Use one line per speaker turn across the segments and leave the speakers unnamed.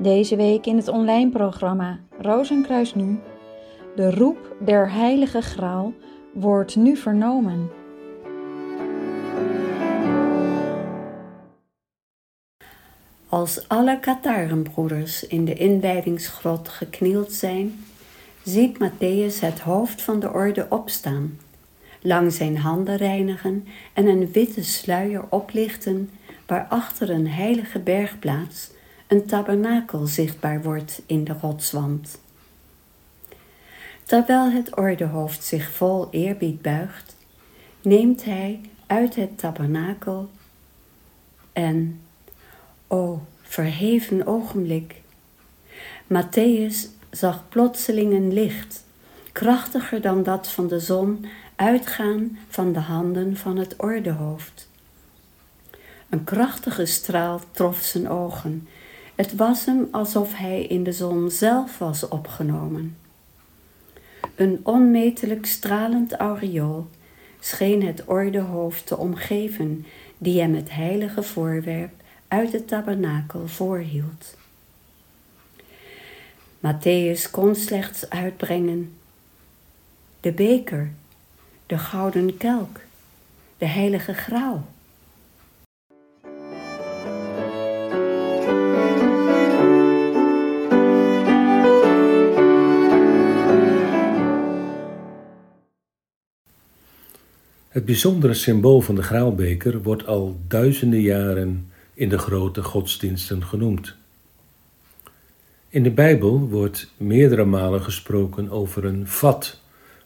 Deze week in het online programma Rozenkruis Nu. De roep der Heilige Graal wordt nu vernomen.
Als alle Katharenbroeders in de inwijdingsgrot geknield zijn, ziet Matthäus het hoofd van de orde opstaan, lang zijn handen reinigen en een witte sluier oplichten waarachter een heilige bergplaats, een tabernakel zichtbaar wordt in de rotswand. Terwijl het ordehoofd zich vol eerbied buigt, neemt hij uit het tabernakel en, o verheven ogenblik, Matthäus zag plotseling een licht, krachtiger dan dat van de zon, uitgaan van de handen van het ordehoofd. Een krachtige straal trof zijn ogen. Het was hem alsof hij in de zon zelf was opgenomen. Een onmetelijk stralend aureool scheen het ordehoofd te omgeven, die hem het heilige voorwerp uit het tabernakel voorhield. Matthäus kon slechts uitbrengen de beker, de gouden kelk, de heilige graal.
Het bijzondere symbool van de graalbeker wordt al duizenden jaren in de grote godsdiensten genoemd. In de Bijbel wordt meerdere malen gesproken over een vat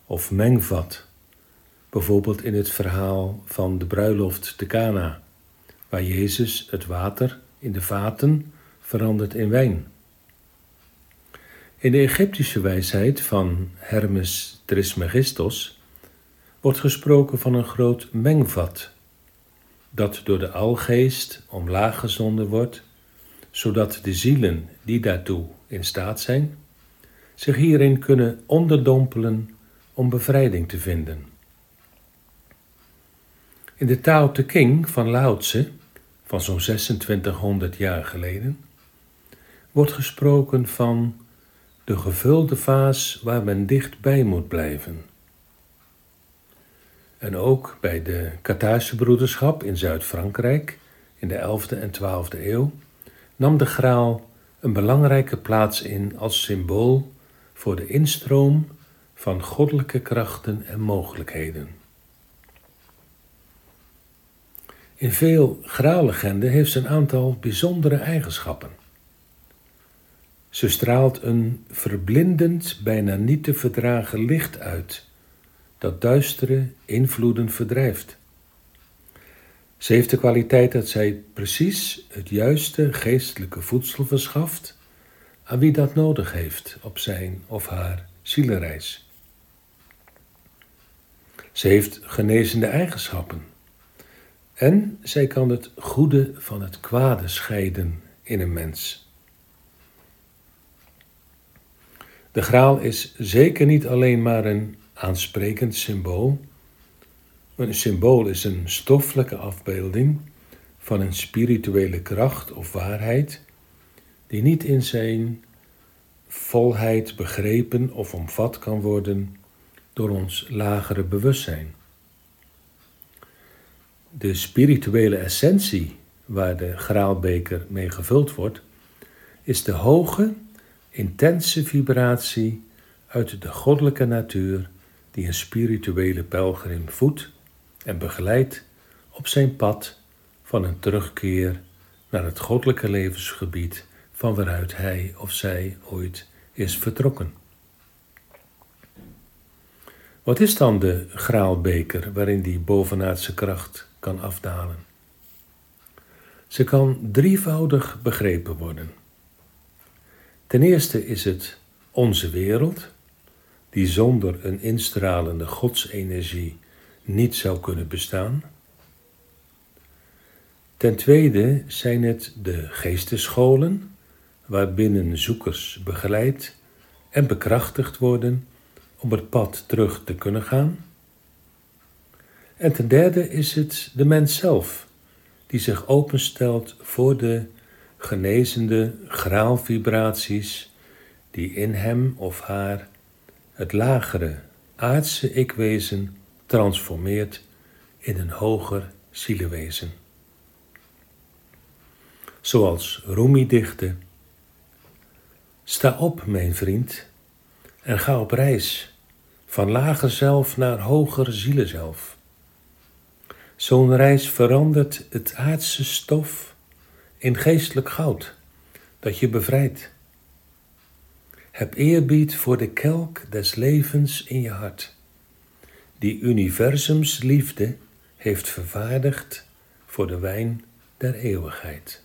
of mengvat, bijvoorbeeld in het verhaal van de bruiloft te Cana, waar Jezus het water in de vaten verandert in wijn. In de Egyptische wijsheid van Hermes Trismegistos wordt gesproken van een groot mengvat, dat door de algeest omlaag gezonden wordt, zodat de zielen die daartoe in staat zijn, zich hierin kunnen onderdompelen om bevrijding te vinden. In de Tao Te King van Lao Tse, van zo'n 2600 jaar geleden, wordt gesproken van de gevulde vaas waar men dichtbij moet blijven. En ook bij de Kathaarse broederschap in Zuid-Frankrijk in de 11e en 12e eeuw nam de graal een belangrijke plaats in als symbool voor de instroom van goddelijke krachten en mogelijkheden. In veel graallegenden heeft ze een aantal bijzondere eigenschappen. Ze straalt een verblindend, bijna niet te verdragen licht uit dat duistere invloeden verdrijft. Ze heeft de kwaliteit dat zij precies het juiste geestelijke voedsel verschaft aan wie dat nodig heeft op zijn of haar zielenreis. Ze heeft genezende eigenschappen en zij kan het goede van het kwade scheiden in een mens. De graal is zeker niet alleen maar een aansprekend symbool. Een symbool is een stoffelijke afbeelding van een spirituele kracht of waarheid die niet in zijn volheid begrepen of omvat kan worden door ons lagere bewustzijn. De spirituele essentie waar de graalbeker mee gevuld wordt, is de hoge, intense vibratie uit de goddelijke natuur die een spirituele pelgrim voedt en begeleidt op zijn pad van een terugkeer naar het goddelijke levensgebied van waaruit hij of zij ooit is vertrokken. Wat is dan de graalbeker waarin die bovenaardse kracht kan afdalen? Ze kan drievoudig begrepen worden. Ten eerste is het onze wereld, die zonder een instralende godsenergie niet zou kunnen bestaan. Ten tweede zijn het de geestescholen, waarbinnen zoekers begeleid en bekrachtigd worden om het pad terug te kunnen gaan. En ten derde is het de mens zelf, die zich openstelt voor de genezende graalvibraties die in hem of haar het lagere aardse ikwezen transformeert in een hoger zielewezen. Zoals Rumi dichtte: Sta op, mijn vriend, en ga op reis van lager zelf naar hoger zielezelf. Zo'n reis verandert het aardse stof in geestelijk goud dat je bevrijdt. Heb eerbied voor de kelk des levens in je hart, die universums liefde heeft vervaardigd voor de wijn der eeuwigheid.